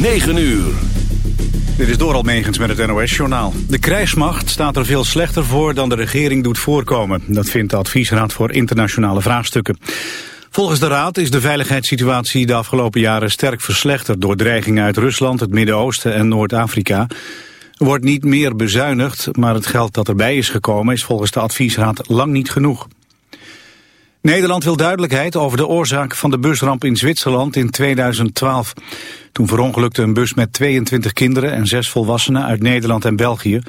9 uur. Dit is Doral Megens met het NOS-journaal. De krijgsmacht staat er veel slechter voor dan de regering doet voorkomen. Dat vindt de Adviesraad voor Internationale Vraagstukken. Volgens de Raad is de veiligheidssituatie de afgelopen jaren sterk verslechterd... door dreigingen uit Rusland, het Midden-Oosten en Noord-Afrika. Er wordt niet meer bezuinigd, maar het geld dat erbij is gekomen... is volgens de Adviesraad lang niet genoeg. Nederland wil duidelijkheid over de oorzaak van de busramp in Zwitserland in 2012. Toen verongelukte een bus met 22 kinderen en zes volwassenen uit Nederland en België.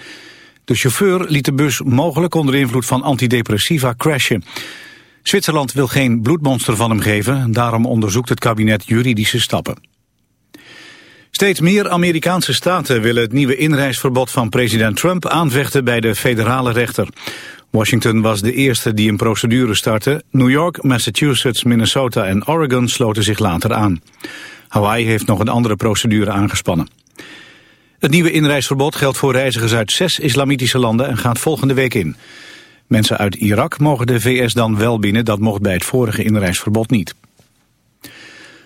De chauffeur liet de bus mogelijk onder invloed van antidepressiva crashen. Zwitserland wil geen bloedmonster van hem geven, daarom onderzoekt het kabinet juridische stappen. Steeds meer Amerikaanse staten willen het nieuwe inreisverbod van president Trump aanvechten bij de federale rechter. Washington was de eerste die een procedure startte. New York, Massachusetts, Minnesota en Oregon sloten zich later aan. Hawaii heeft nog een andere procedure aangespannen. Het nieuwe inreisverbod geldt voor reizigers uit zes islamitische landen en gaat volgende week in. Mensen uit Irak mogen de VS dan wel binnen, dat mocht bij het vorige inreisverbod niet.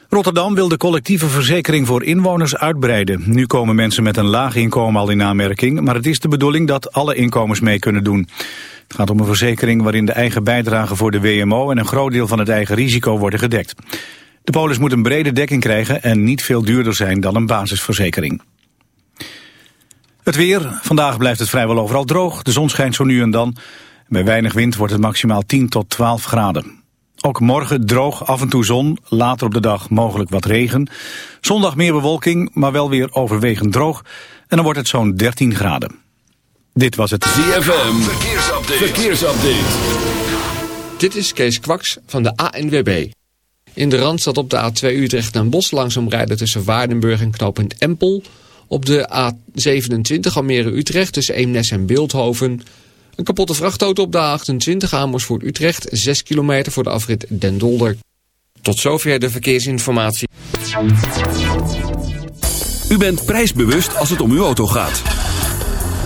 Rotterdam wil de collectieve verzekering voor inwoners uitbreiden. Nu komen mensen met een laag inkomen al in aanmerking, maar het is de bedoeling dat alle inkomens mee kunnen doen. Het gaat om een verzekering waarin de eigen bijdrage voor de WMO en een groot deel van het eigen risico worden gedekt. De polis moet een brede dekking krijgen en niet veel duurder zijn dan een basisverzekering. Het weer. Vandaag blijft het vrijwel overal droog. De zon schijnt zo nu en dan. Bij weinig wind wordt het maximaal 10 tot 12 graden. Ook morgen droog, af en toe zon, later op de dag mogelijk wat regen. Zondag meer bewolking, maar wel weer overwegend droog. En dan wordt het zo'n 13 graden. Dit was het ZFM Verkeersupdate. Verkeersupdate. Dit is Kees Kwaks van de ANWB. In de Randstad op de A2 Utrecht naar Bos langzaam rijden tussen Waardenburg en knooppunt Empel. Op de A27 Almere Utrecht tussen Eemnes en Beeldhoven. Een kapotte vrachtauto op de A28 Amersfoort Utrecht. 6 kilometer voor de afrit Den Dolder. Tot zover de verkeersinformatie. U bent prijsbewust als het om uw auto gaat.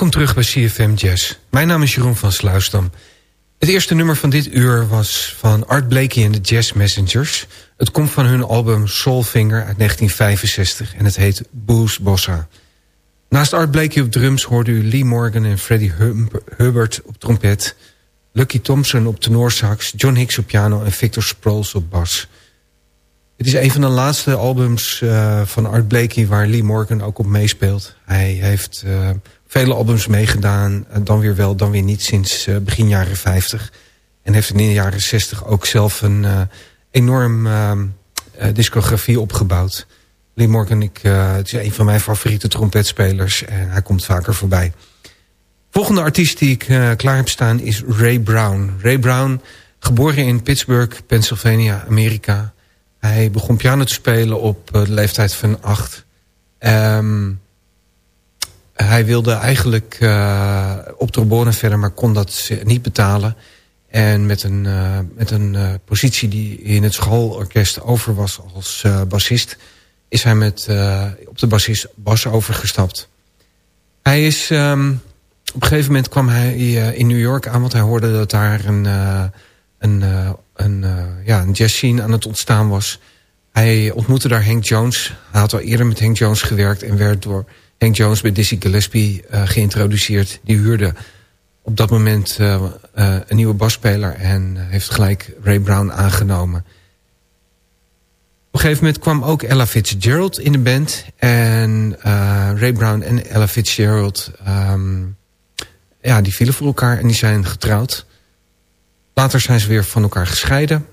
Welkom terug bij CFM Jazz. Mijn naam is Jeroen van Sluisdam. Het eerste nummer van dit uur was van Art Blakey en de Jazz Messengers. Het komt van hun album Soulfinger uit 1965 en het heet Booze Bossa. Naast Art Blakey op drums hoorde u Lee Morgan en Freddie Hubbard op trompet... Lucky Thompson op tenorsax, John Hicks op piano en Victor Sproles op bas. Het is een van de laatste albums uh, van Art Blakey waar Lee Morgan ook op meespeelt. Hij heeft uh, vele albums meegedaan, uh, dan weer wel, dan weer niet sinds begin jaren 50. En heeft in de jaren 60 ook zelf een enorm discografie opgebouwd. Lee Morgan, ik, het is een van mijn favoriete trompetspelers en hij komt vaker voorbij. Volgende artiest die ik klaar heb staan is Ray Brown. Ray Brown, geboren in Pittsburgh, Pennsylvania, Amerika... Hij begon piano te spelen op eh, de leeftijd van acht. Um, hij wilde eigenlijk uh, op trombone verder, maar kon dat niet betalen. En met een, uh, met een uh, positie die in het schoolorkest over was als bassist... is hij met, op de bassist bas overgestapt. Hij is... Um, op een gegeven moment kwam hij in New York aan... want hij hoorde dat daar een, een een, ja, een jazz scene aan het ontstaan was. Hij ontmoette daar Hank Jones. Hij had al eerder met Hank Jones gewerkt... en werd door Hank Jones bij Dizzy Gillespie uh, geïntroduceerd. Die huurde op dat moment uh, een nieuwe basspeler... en heeft gelijk Ray Brown aangenomen. Op een gegeven moment kwam ook Ella Fitzgerald in de band. En Ray Brown en Ella Fitzgerald... Um, ja, die vielen voor elkaar en die zijn getrouwd... Later zijn ze weer van elkaar gescheiden.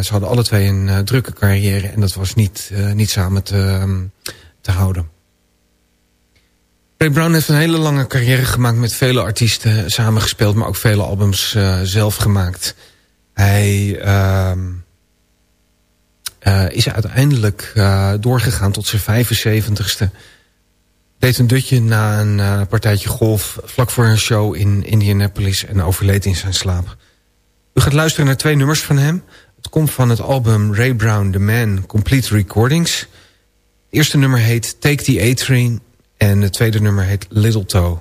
Ze hadden alle twee een drukke carrière en dat was niet, niet samen te, um, te houden. Ray Brown heeft een hele lange carrière gemaakt met vele artiesten samengespeeld, maar ook vele albums zelf gemaakt. Hij ehm, is uiteindelijk doorgegaan tot zijn 75ste. Deed een dutje na een partijtje golf vlak voor een show in Indianapolis en overleed in zijn slaap. U gaat luisteren naar twee nummers van hem. Het komt van het album Ray Brown The Man Complete Recordings. Het eerste nummer heet Take the A-Train en het tweede nummer heet Little Toe.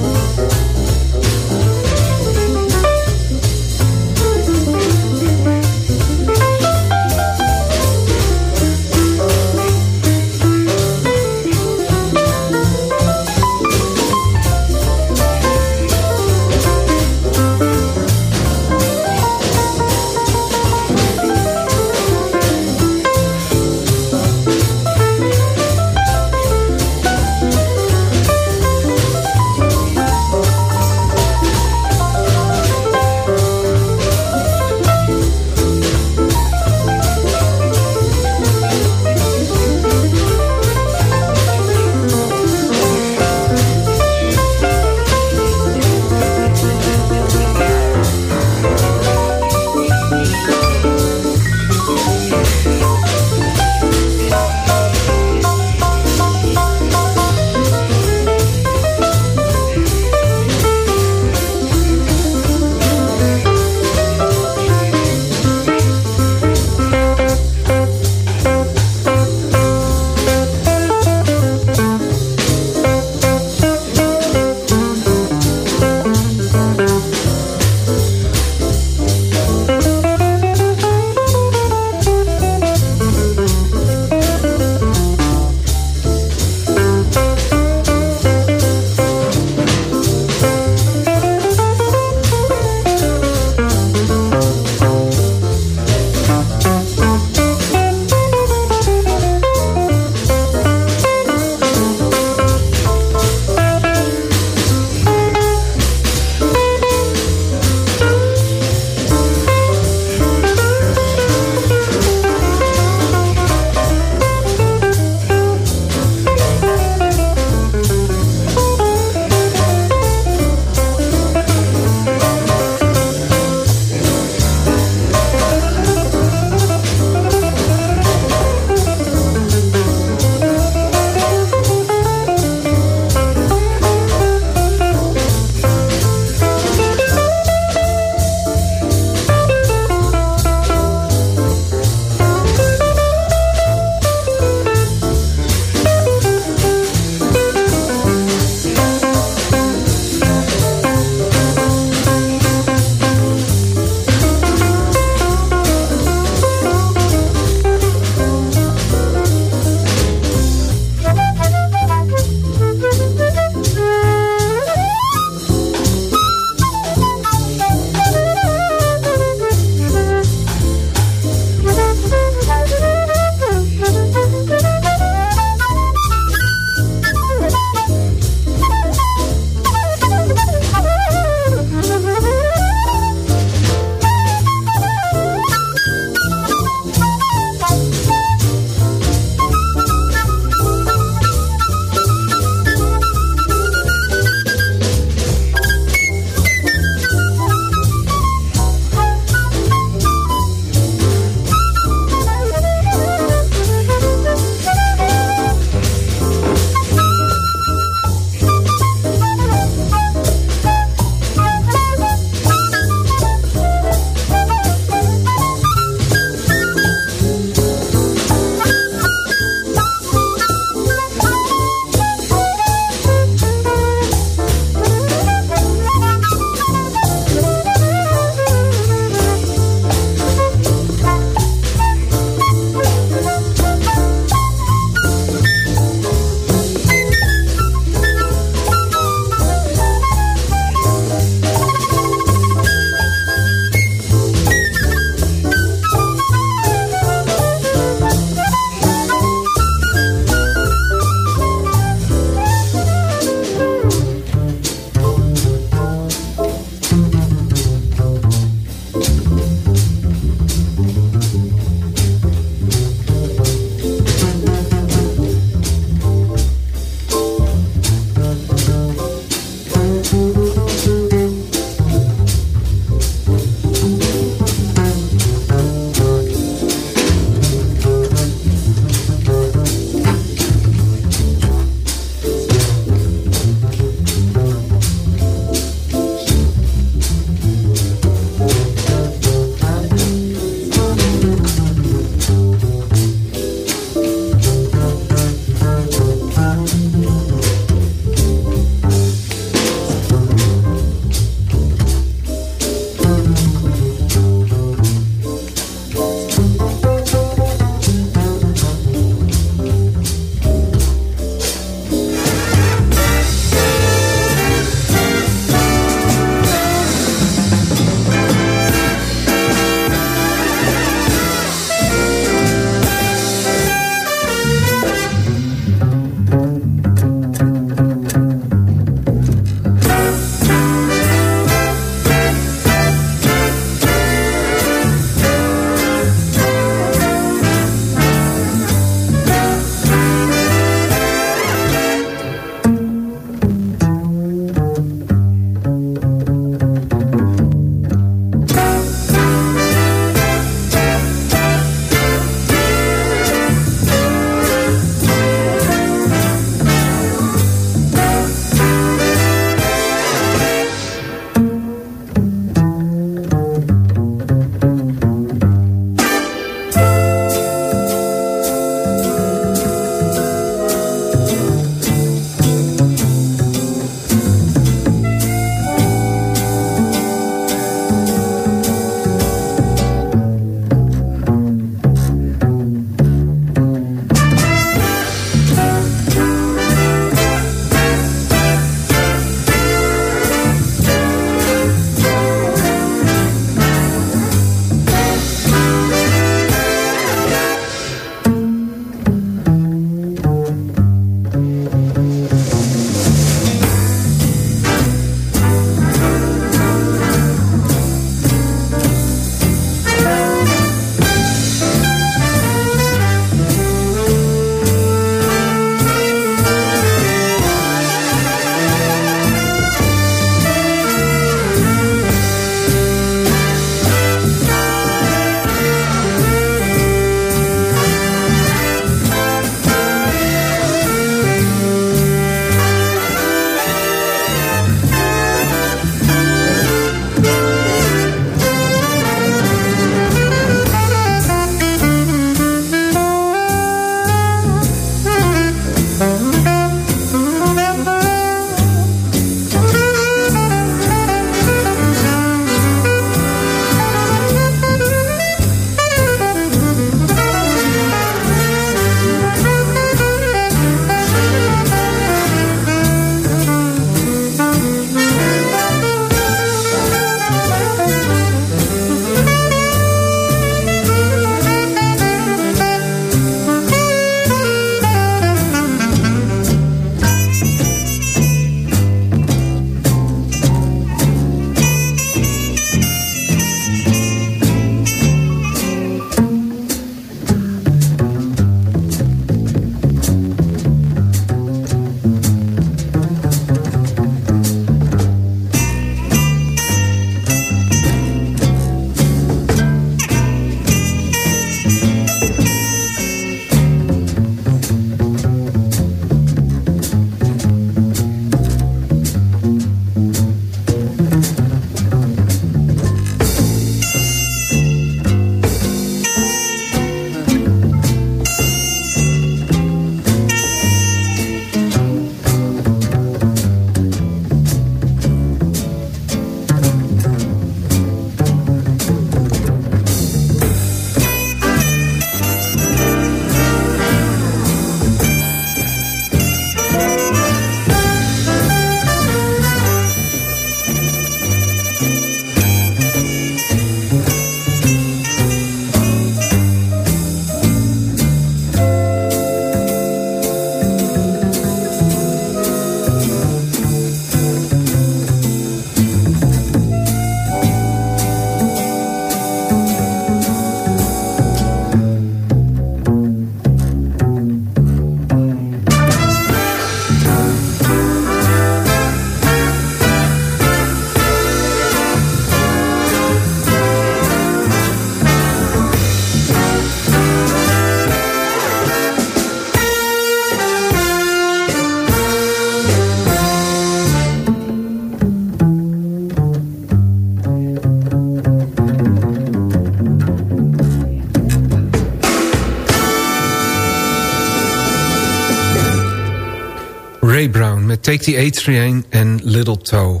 Take the A-Train en Little Toe.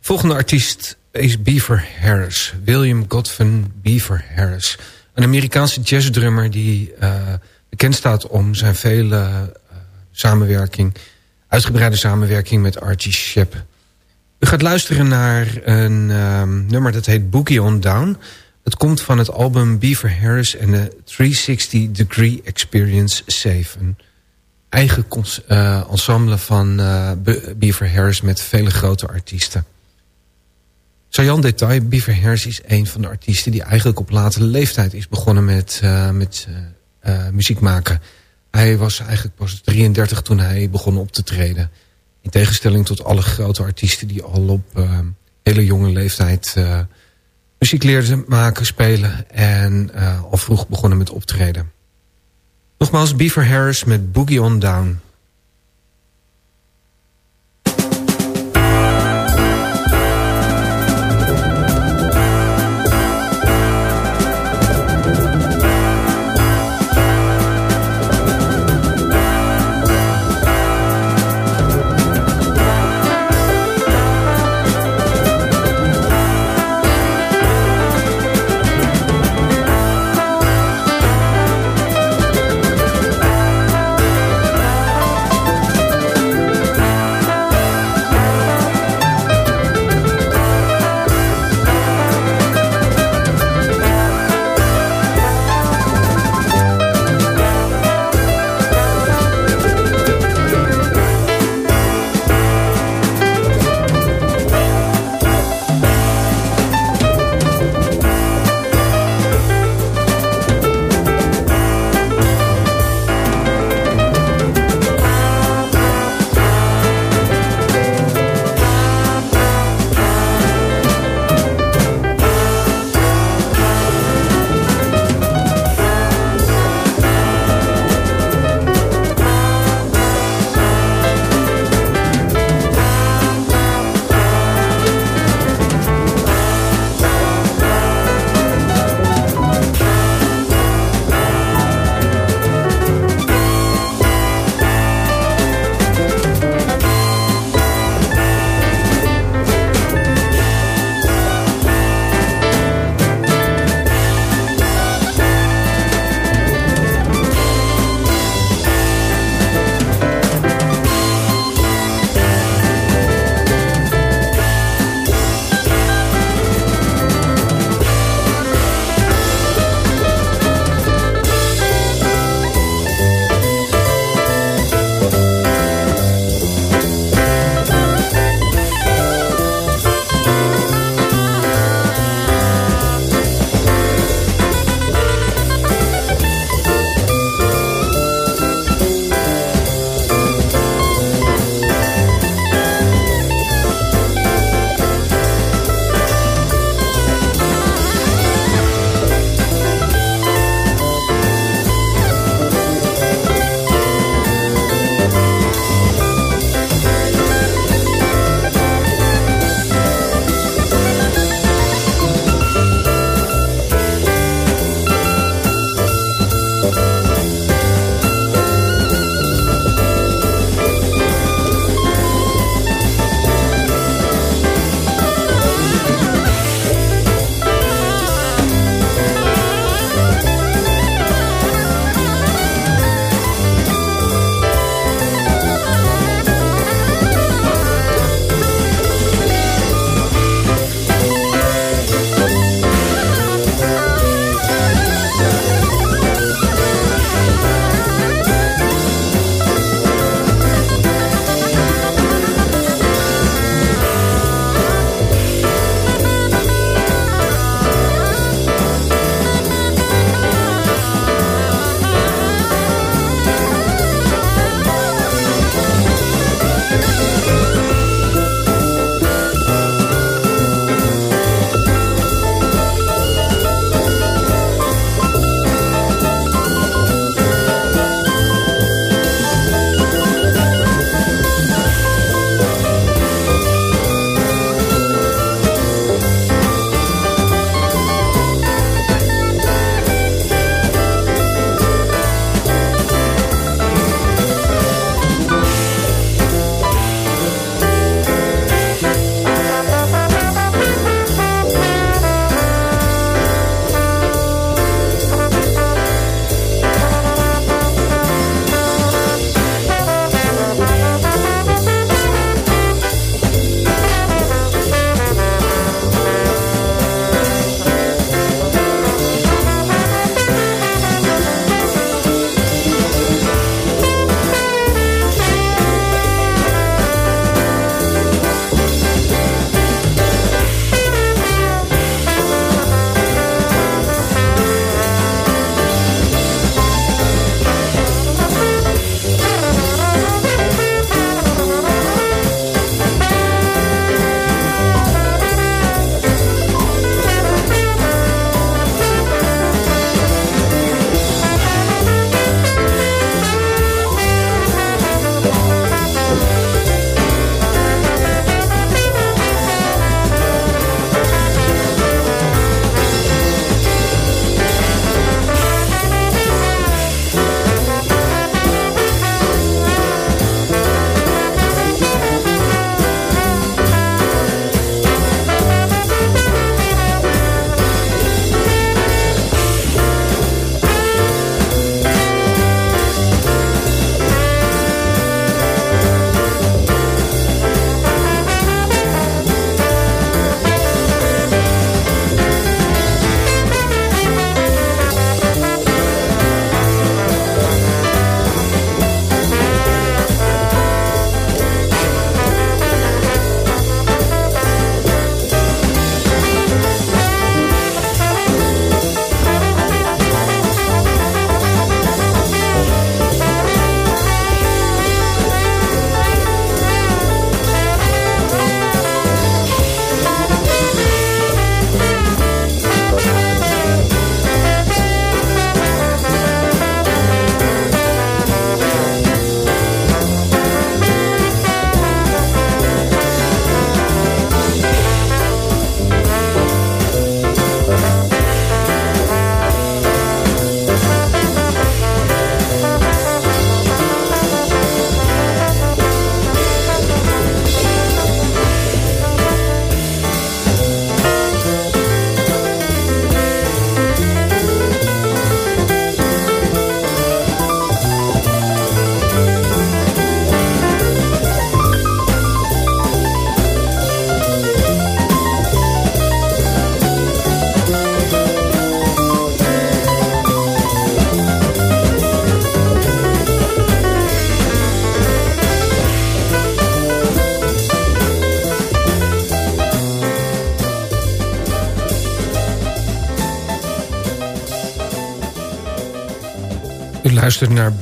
Volgende artiest is Beaver Harris. William Godwin Beaver Harris. Een Amerikaanse jazzdrummer die uh, bekend staat om zijn vele uh, samenwerking... uitgebreide samenwerking met Archie Shepp. U gaat luisteren naar een um, nummer dat heet Boogie on Down. Het komt van het album Beaver Harris en de 360 Degree Experience 7 eigen uh, ensemble van uh, Beaver Harris met vele grote artiesten. Sajan detail, Beaver Harris is een van de artiesten die eigenlijk op latere leeftijd is begonnen met, uh, met muziek maken. Hij was eigenlijk pas 33 toen hij begon op te treden. In tegenstelling tot alle grote artiesten die al op hele jonge leeftijd muziek leerden maken, spelen en al vroeg begonnen met optreden. Nogmaals Beaver Harris met Boogie on Down.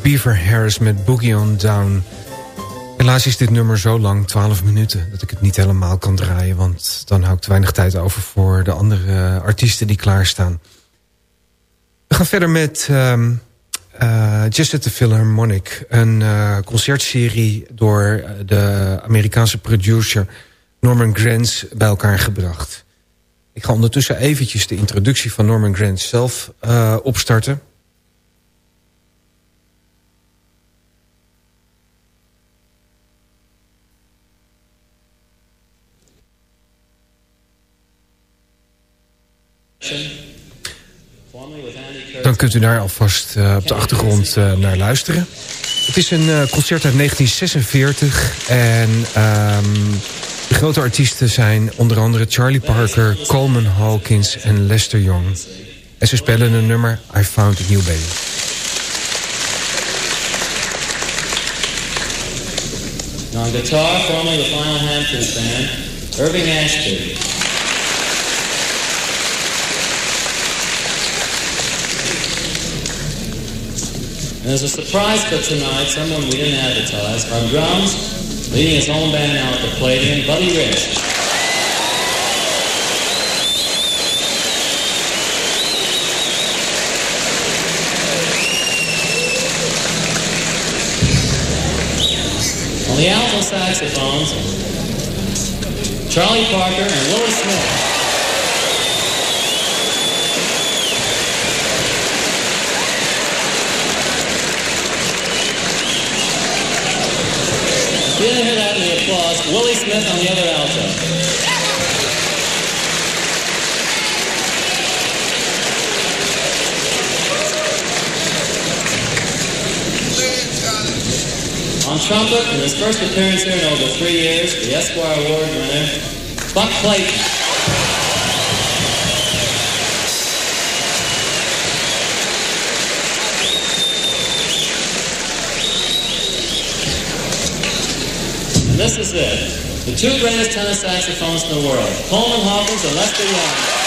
Beaver Harris met Boogie on Down. Helaas is dit nummer zo lang, 12 minuten, dat ik het niet helemaal kan draaien. Want dan hou ik te weinig tijd over voor de andere artiesten die klaarstaan. We gaan verder met um, uh, Just at the Philharmonic. Een uh, concertserie door de Amerikaanse producer Norman Granz bij elkaar gebracht. Ik ga ondertussen eventjes de introductie van Norman Granz zelf opstarten. Dan kunt u daar alvast uh, op de achtergrond uh, naar luisteren. Het is een uh, concert uit 1946 en um, de grote artiesten zijn onder andere Charlie Parker, Coleman Hawkins en Lester Young. En ze spelen een nummer I Found a New Baby. On guitar, formerly Final Hamptons band, Irving Ashby. And as a surprise for tonight, someone we didn't advertise, on drums, leading his own band now at the Palladium, Buddy Rich. On the alto saxophones, Charlie Parker and Willie Smith. You didn't hear that in the applause. Willie Smith on the other alto. On trumpet, in his first appearance here in over three years, the Esquire Award winner, Buck Clayton. This is it. The two greatest tenor saxophones in the world, Coleman Hawkins and Lester Young.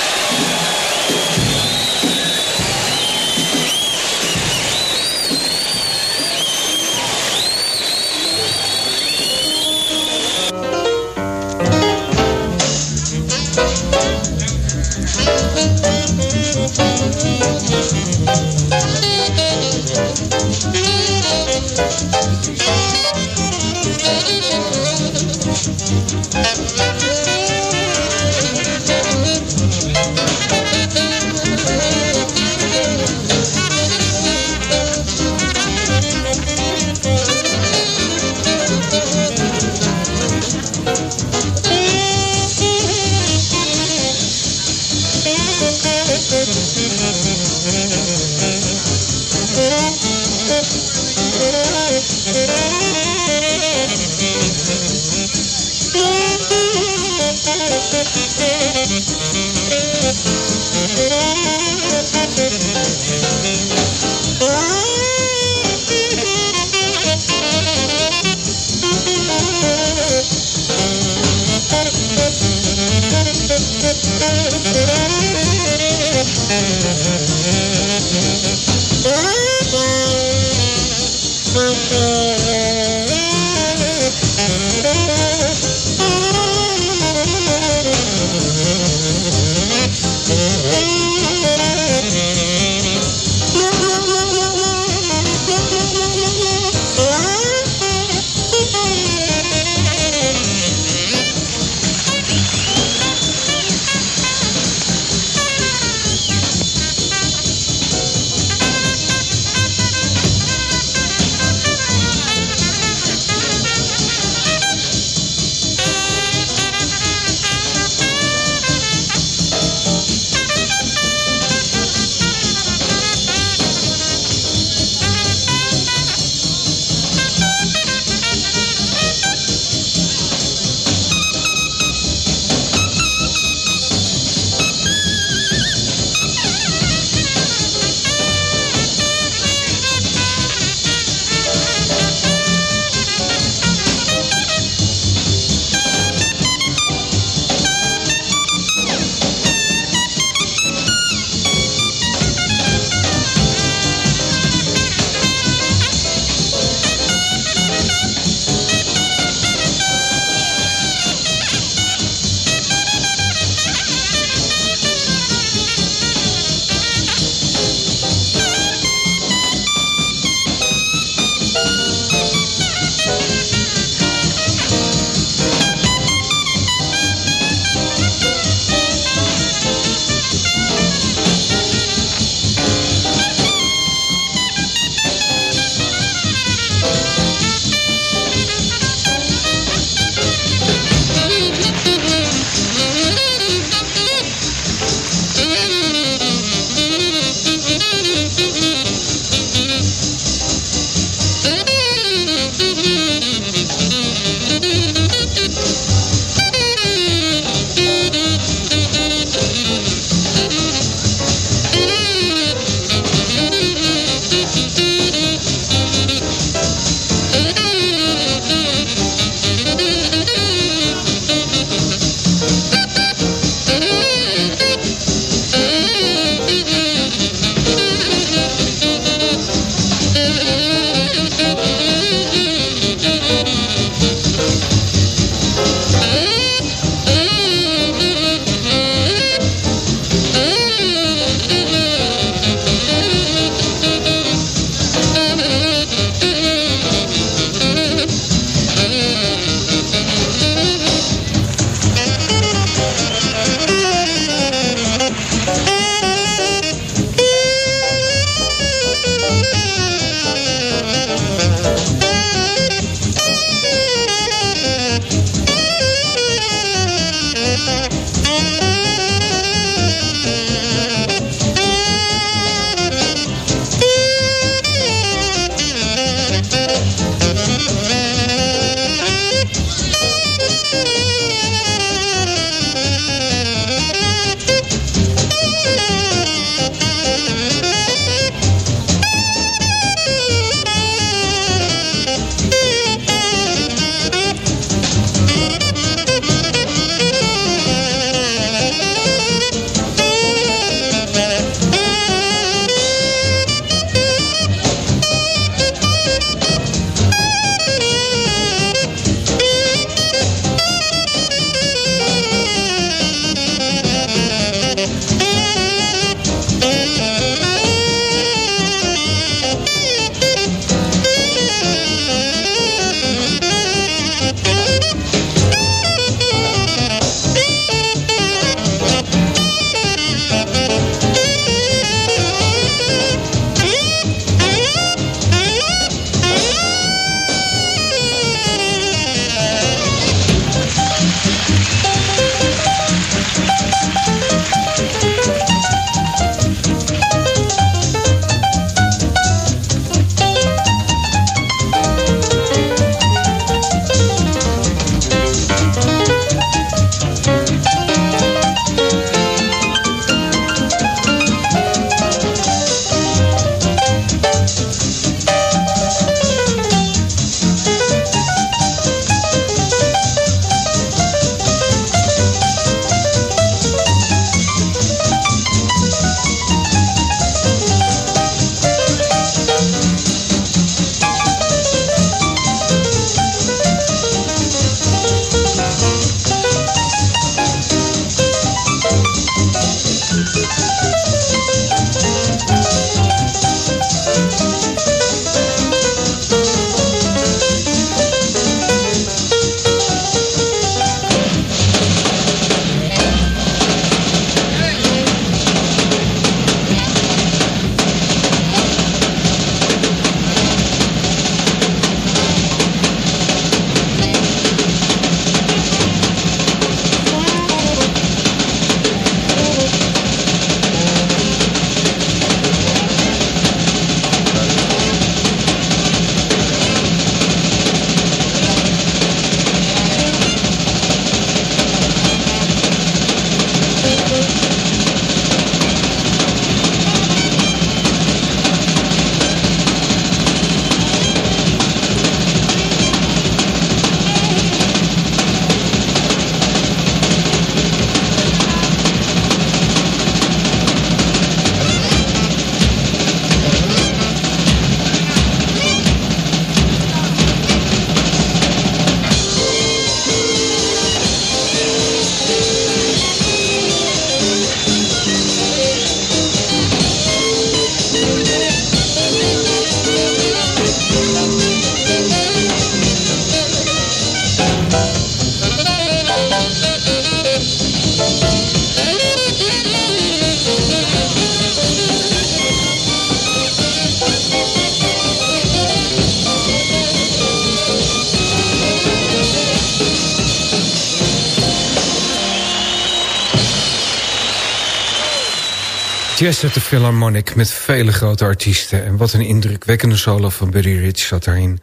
Jazz at the Philharmonic met vele grote artiesten. En wat een indrukwekkende solo van Buddy Rich zat daarin.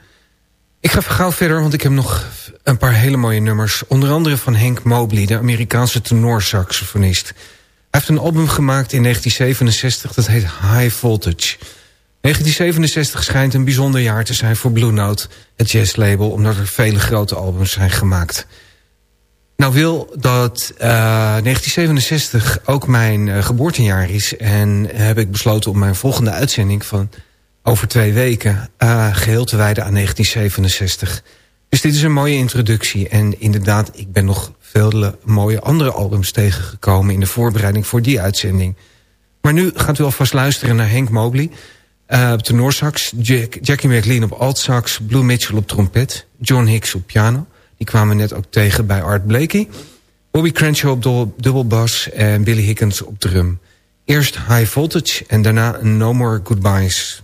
Ik ga gauw verder, want ik heb nog een paar hele mooie nummers. Onder andere van Hank Mobley, de Amerikaanse tenorsaxofonist. Hij heeft een album gemaakt in 1967, dat heet High Voltage. 1967 schijnt een bijzonder jaar te zijn voor Blue Note, het jazzlabel... omdat er vele grote albums zijn gemaakt... Nou wil dat uh, eh, 1967 ook mijn uh, geboortejaar is... en heb ik besloten om mijn volgende uitzending van over twee weken... Uh, geheel te wijden aan 1967. Dus dit is een mooie introductie. En inderdaad, ik ben nog vele mooie andere albums tegengekomen... in de voorbereiding voor die uitzending. Maar nu gaat u alvast luisteren naar Henk Mobley... Op tenorsax, Jack, Jackie McLean op altsax... Blue Mitchell op trompet, John Hicks op piano... Die kwamen we net ook tegen bij Art Blakey. Bobby Crenshaw op dubbelbas en Billy Higgins op drum. Eerst High Voltage en daarna No More Goodbyes.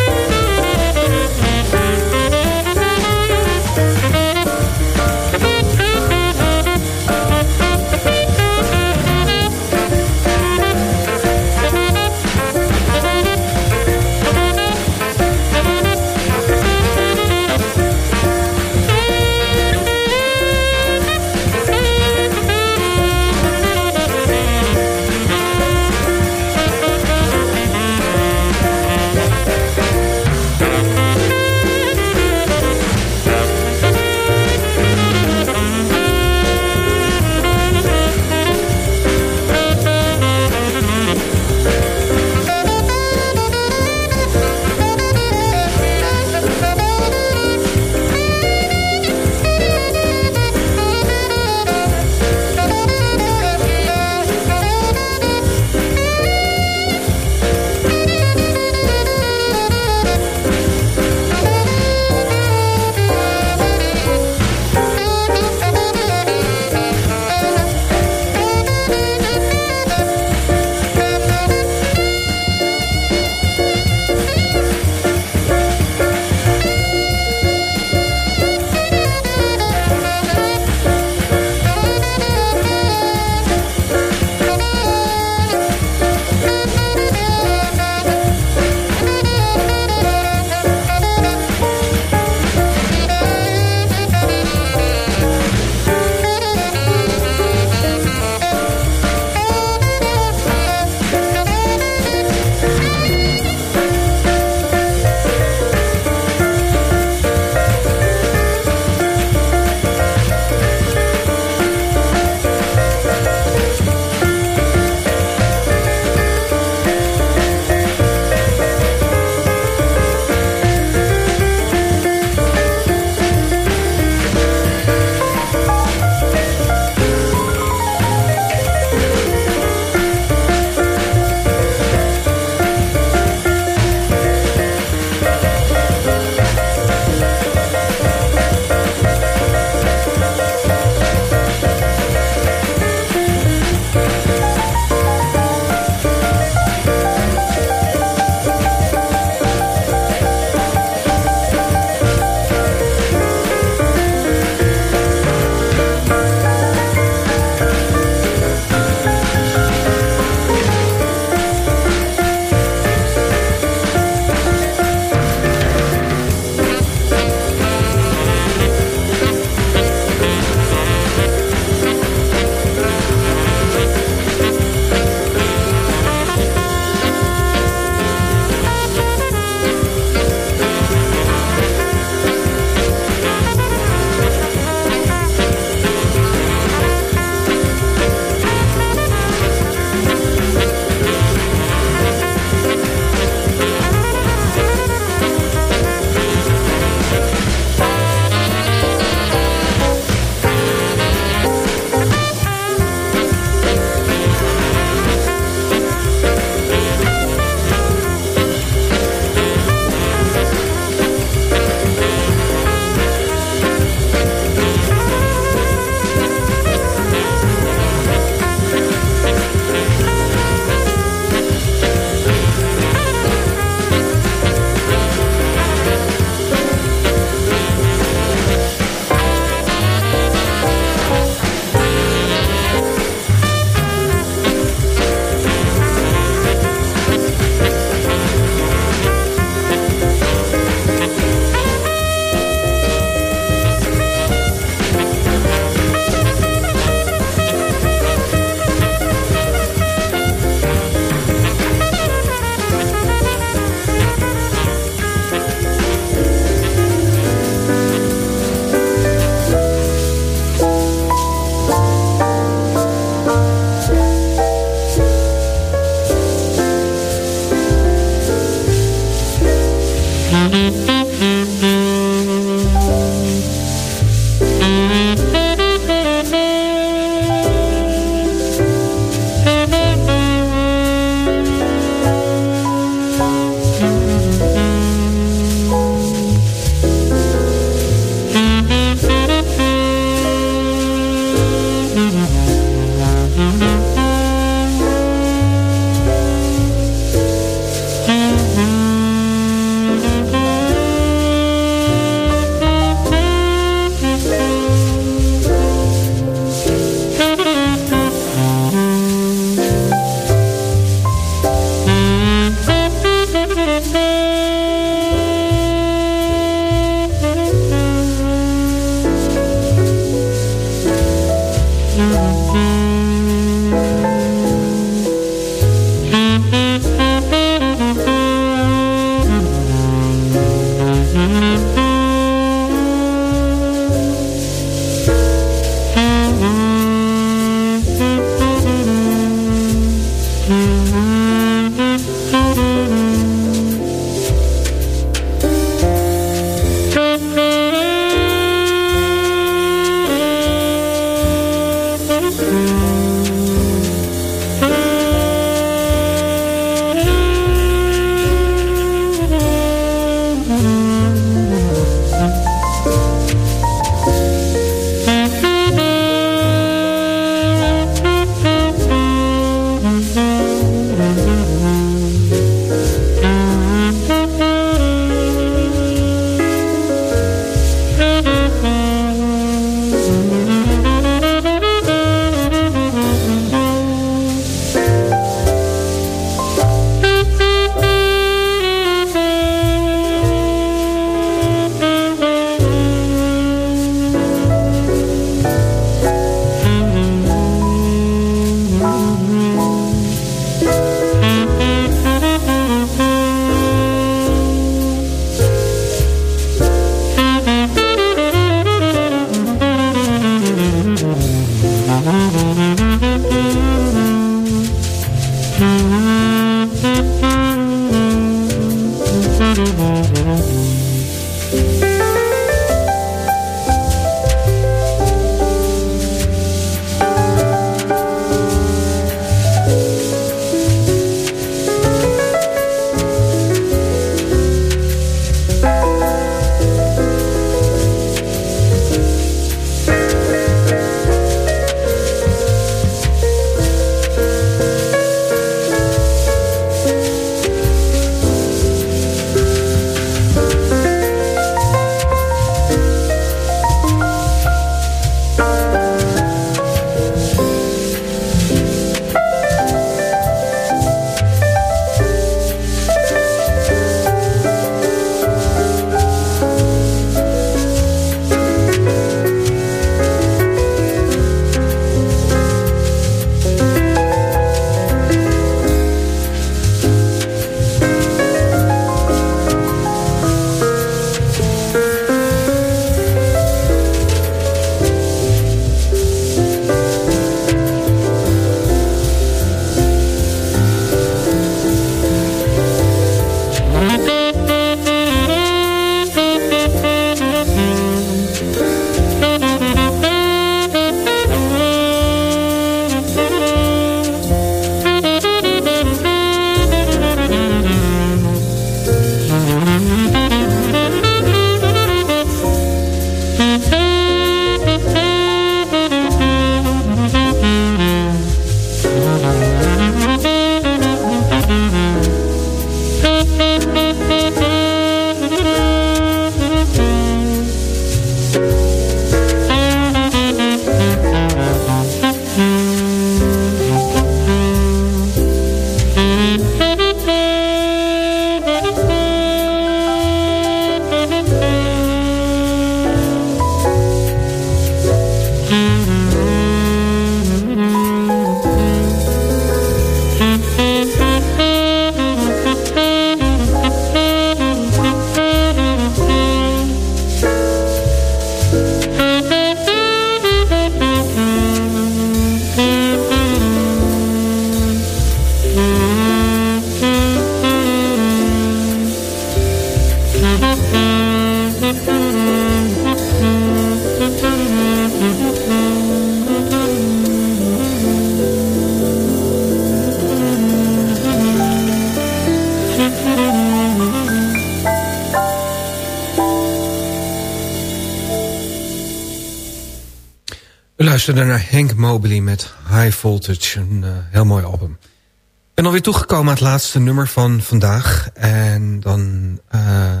Luisterde naar Hank Mobley met High Voltage. Een uh, heel mooi album. Ik ben alweer toegekomen aan het laatste nummer van vandaag. En dan uh,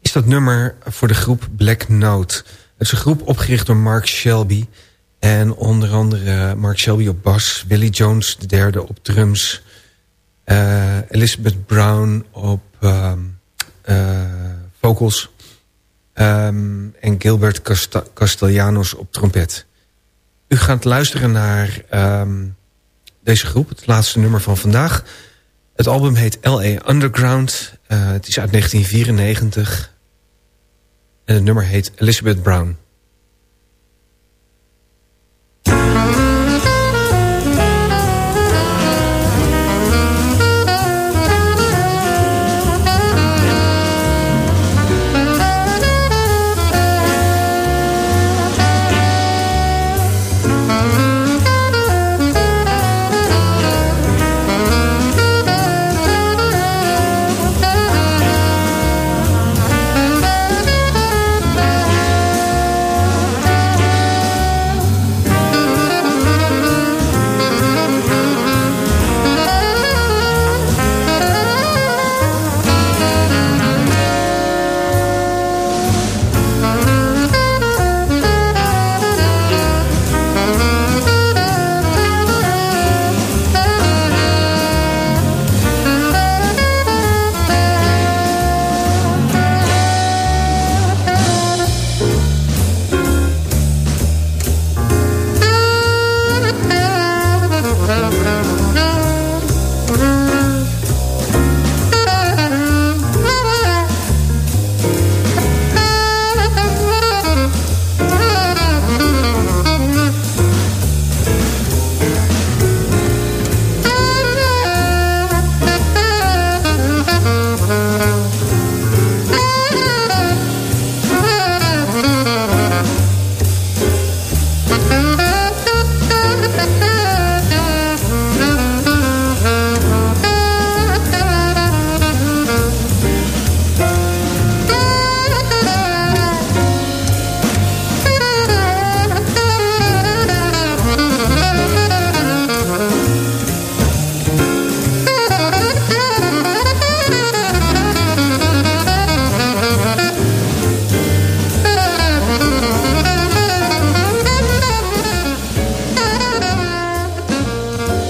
is dat nummer voor de groep Black Note. Het is een groep opgericht door Mark Shelby. En onder andere Mark Shelby op bas. Willie Jones de derde op drums. Uh, Elizabeth Brown op um, vocals. Um, en Gilbert Cast Castellanos op trompet. U gaat luisteren naar ehm, deze groep, het laatste nummer van vandaag. Het album heet L.A. Underground. Uh, het is uit 1994. En het nummer heet Elizabeth Brown.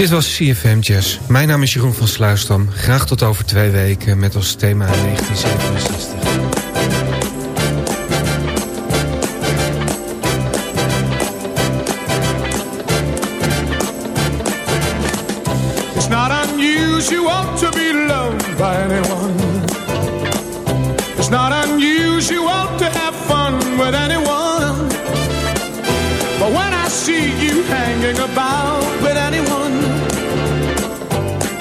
Dit was CFM Jazz. Mijn naam is Jeroen van Sluisdam. Graag tot over twee weken met als thema 1967.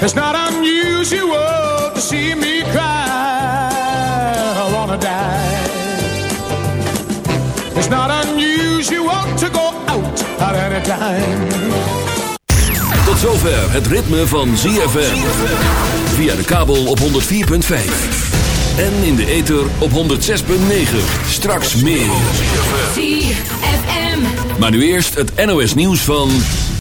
It's not unusual to see me cry. I wanna die. It's not unusual to go out at any time. Tot zover het ritme van ZFM. Via de kabel op 104.5. En in de ether op 106.9. Straks meer. ZFM. Maar nu eerst het NOS nieuws van...